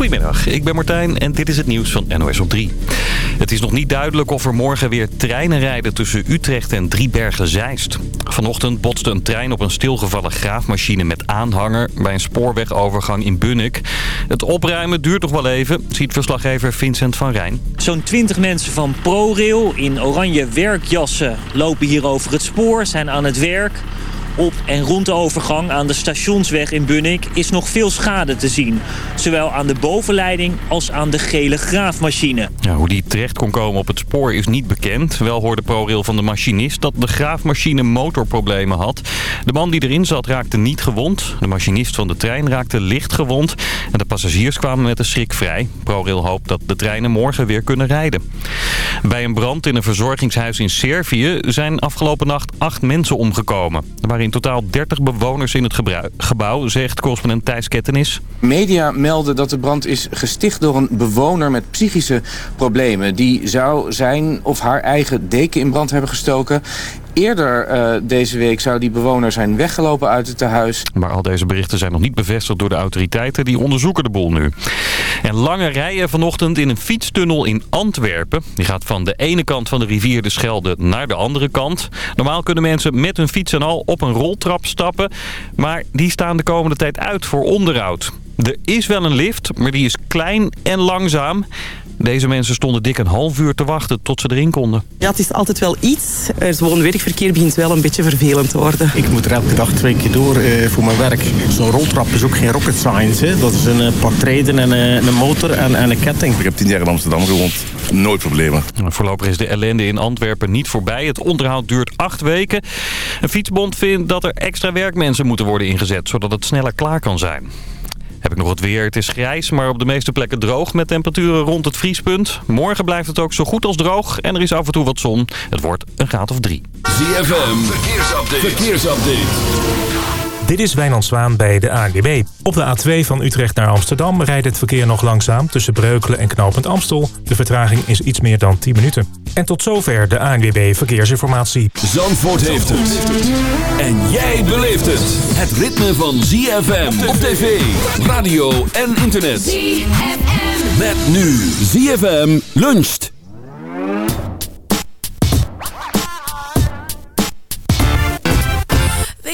Goedemiddag, ik ben Martijn en dit is het nieuws van NOS op 3. Het is nog niet duidelijk of er morgen weer treinen rijden tussen Utrecht en Driebergen-Zeist. Vanochtend botste een trein op een stilgevallen graafmachine met aanhanger bij een spoorwegovergang in Bunnik. Het opruimen duurt nog wel even, ziet verslaggever Vincent van Rijn. Zo'n 20 mensen van ProRail in oranje werkjassen lopen hier over het spoor, zijn aan het werk. Op en rond de overgang aan de stationsweg in Bunnik is nog veel schade te zien. Zowel aan de bovenleiding als aan de gele graafmachine. Hoe die terecht kon komen op het spoor is niet bekend. Wel hoorde ProRail van de machinist dat de graafmachine motorproblemen had. De man die erin zat raakte niet gewond. De machinist van de trein raakte licht gewond. En de passagiers kwamen met een schrik vrij. ProRail hoopt dat de treinen morgen weer kunnen rijden. Bij een brand in een verzorgingshuis in Servië zijn afgelopen nacht acht mensen omgekomen. In totaal 30 bewoners in het gebouw, zegt correspondent Thijs Kettenis. Media melden dat de brand is gesticht door een bewoner met psychische problemen. Die zou zijn of haar eigen deken in brand hebben gestoken. Eerder uh, deze week zou die bewoner zijn weggelopen uit het tehuis. Maar al deze berichten zijn nog niet bevestigd door de autoriteiten. Die onderzoeken de boel nu. En lange rijen vanochtend in een fietstunnel in Antwerpen. Die gaat van de ene kant van de rivier de Schelde naar de andere kant. Normaal kunnen mensen met hun fiets en al op een roltrap stappen. Maar die staan de komende tijd uit voor onderhoud. Er is wel een lift, maar die is klein en langzaam. Deze mensen stonden dik een half uur te wachten tot ze erin konden. Ja, het is altijd wel iets. Het woon-werkverkeer begint wel een beetje vervelend te worden. Ik moet er elke dag twee keer door eh, voor mijn werk. Zo'n roltrap is ook geen rocket science. Hè? Dat is een uh, pak treden en uh, een motor en, en, een ketting. Ik heb tien jaar in Amsterdam gewoond. Nooit problemen. Voorlopig is de ellende in Antwerpen niet voorbij. Het onderhoud duurt acht weken. Een fietsbond vindt dat er extra werkmensen moeten worden ingezet... zodat het sneller klaar kan zijn. Heb ik nog het weer. Het is grijs, maar op de meeste plekken droog met temperaturen rond het vriespunt. Morgen blijft het ook zo goed als droog en er is af en toe wat zon. Het wordt een graad of drie. ZFM, verkeersupdate. verkeersupdate. Dit is Wijnand Zwaan bij de ANWB. Op de A2 van Utrecht naar Amsterdam rijdt het verkeer nog langzaam... tussen Breukelen en Knopend Amstel. De vertraging is iets meer dan 10 minuten. En tot zover de ANWB Verkeersinformatie. Zandvoort heeft het. En jij beleeft het. Het ritme van ZFM op tv, radio en internet. ZFM. Met nu ZFM luncht.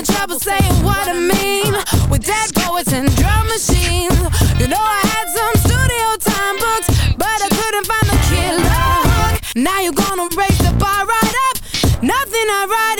Having trouble saying what I mean. With dead poets and drum machines. You know I had some studio time books But I couldn't find the killer hook. Now you're gonna raise the bar right up. Nothing I write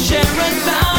Sharon out.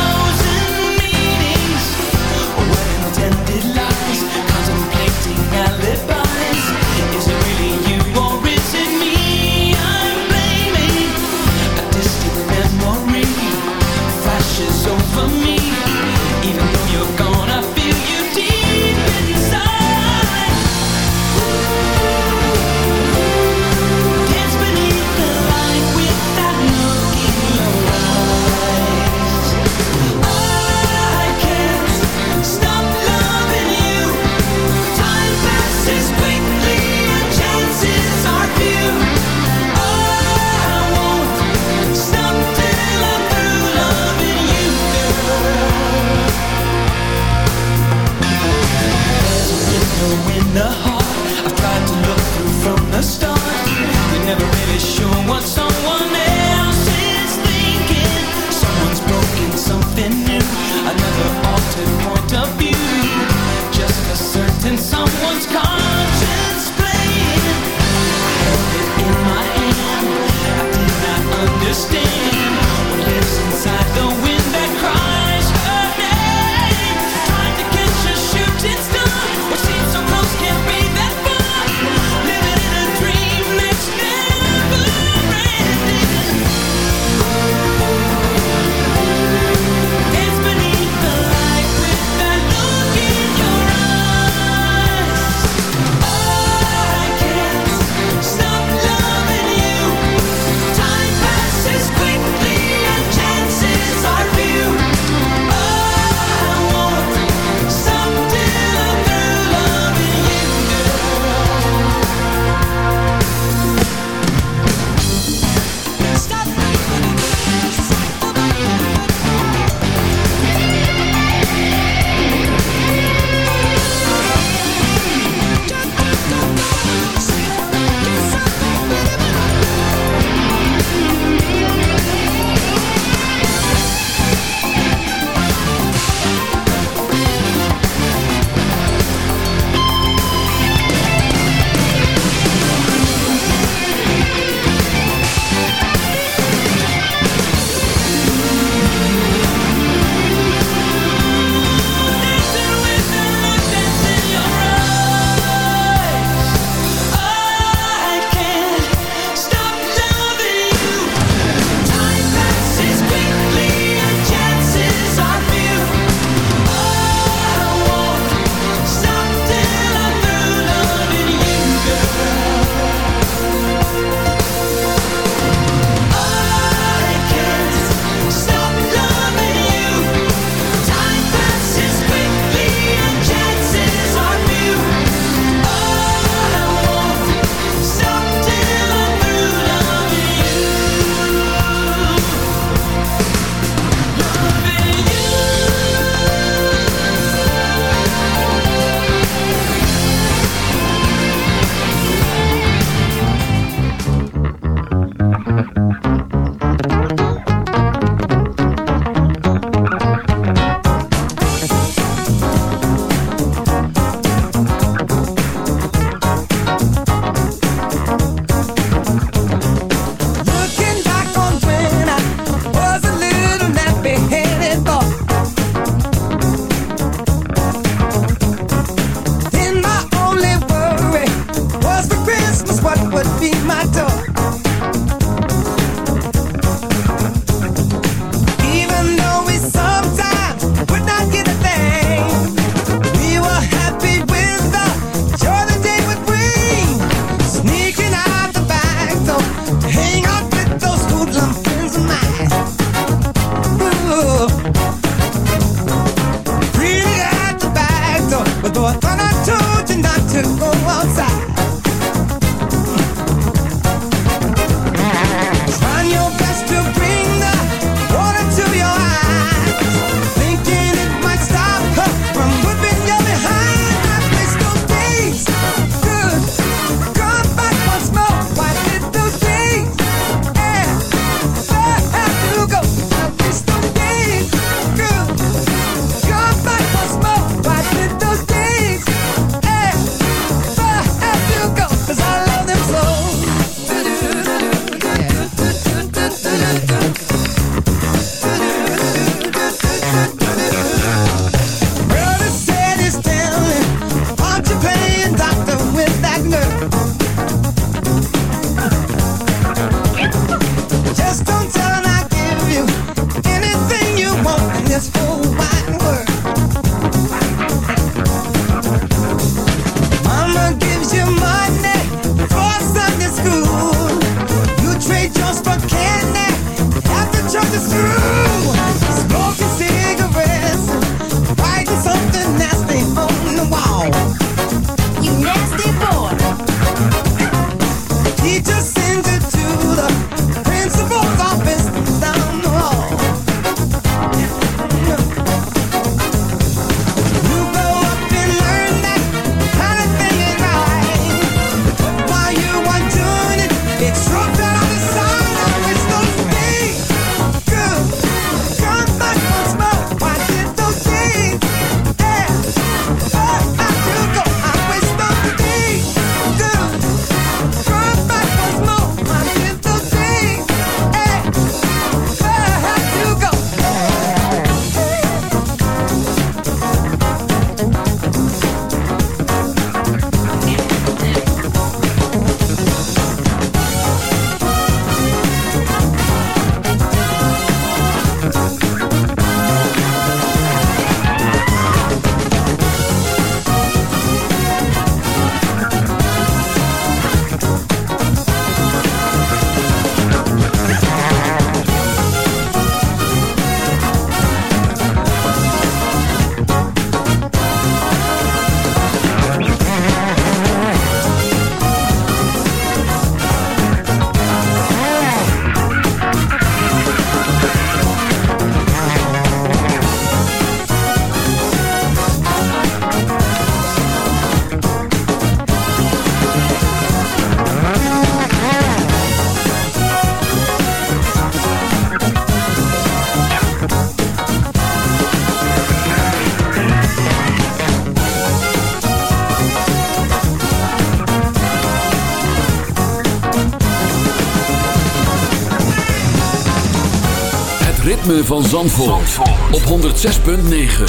Ritme van Zandvoort, op 106.9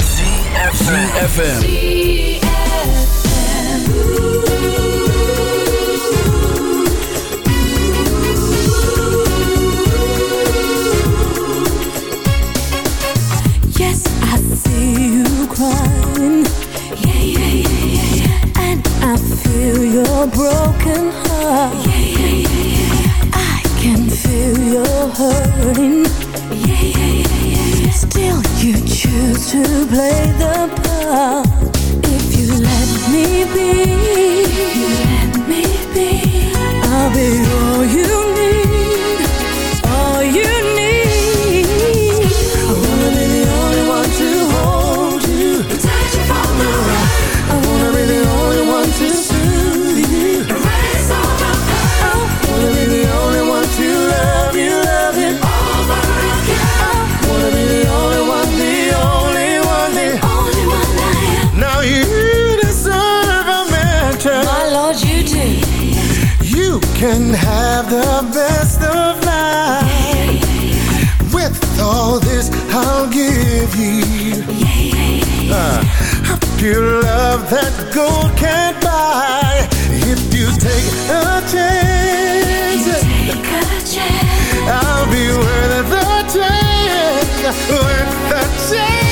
CFFM Yes, I see you crying. Yeah, yeah, yeah, yeah. And I feel your broken heart. Yeah, yeah, yeah, yeah, yeah. I can feel your hurting. Choose to play the part. If you let me be, pure love that gold can't buy. If you take a chance, I'll be worth the chance. Worth the chance.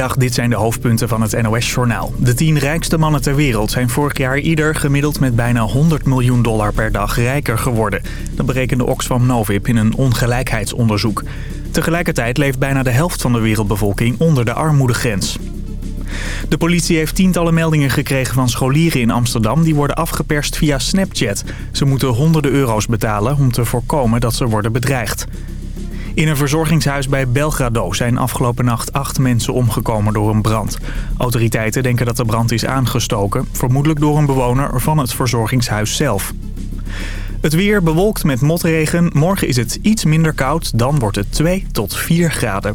Dit zijn de hoofdpunten van het NOS-journaal. De tien rijkste mannen ter wereld zijn vorig jaar ieder gemiddeld met bijna 100 miljoen dollar per dag rijker geworden. Dat berekende Oxfam Novib in een ongelijkheidsonderzoek. Tegelijkertijd leeft bijna de helft van de wereldbevolking onder de armoedegrens. De politie heeft tientallen meldingen gekregen van scholieren in Amsterdam... die worden afgeperst via Snapchat. Ze moeten honderden euro's betalen om te voorkomen dat ze worden bedreigd. In een verzorgingshuis bij Belgrado zijn afgelopen nacht acht mensen omgekomen door een brand. Autoriteiten denken dat de brand is aangestoken, vermoedelijk door een bewoner van het verzorgingshuis zelf. Het weer bewolkt met motregen. Morgen is het iets minder koud, dan wordt het 2 tot 4 graden.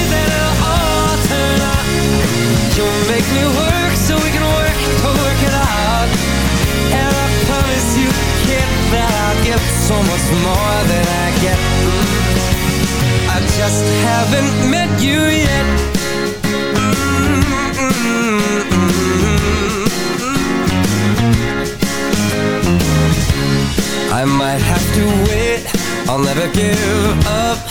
I'll give so much more than I get. I just haven't met you yet. I might have to wait, I'll never give up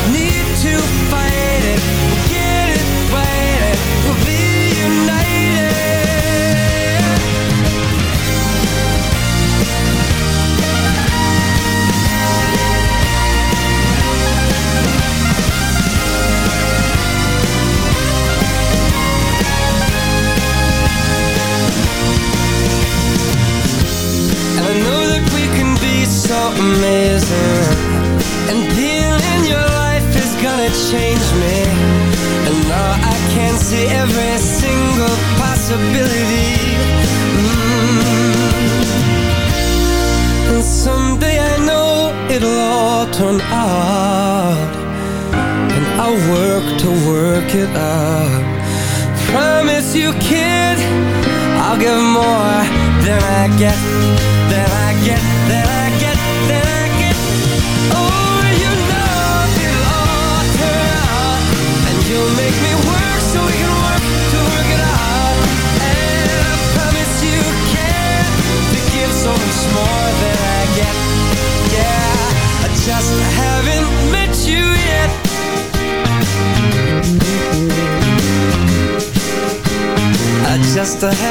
amazing. And in your life is gonna change me. And now I can see every single possibility. Mm. And someday I know it'll all turn out. And I'll work to work it out. Promise you kid I'll give more than I get I just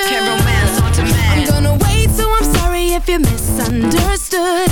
romance on demand. I'm gonna wait, so I'm sorry if you misunderstood.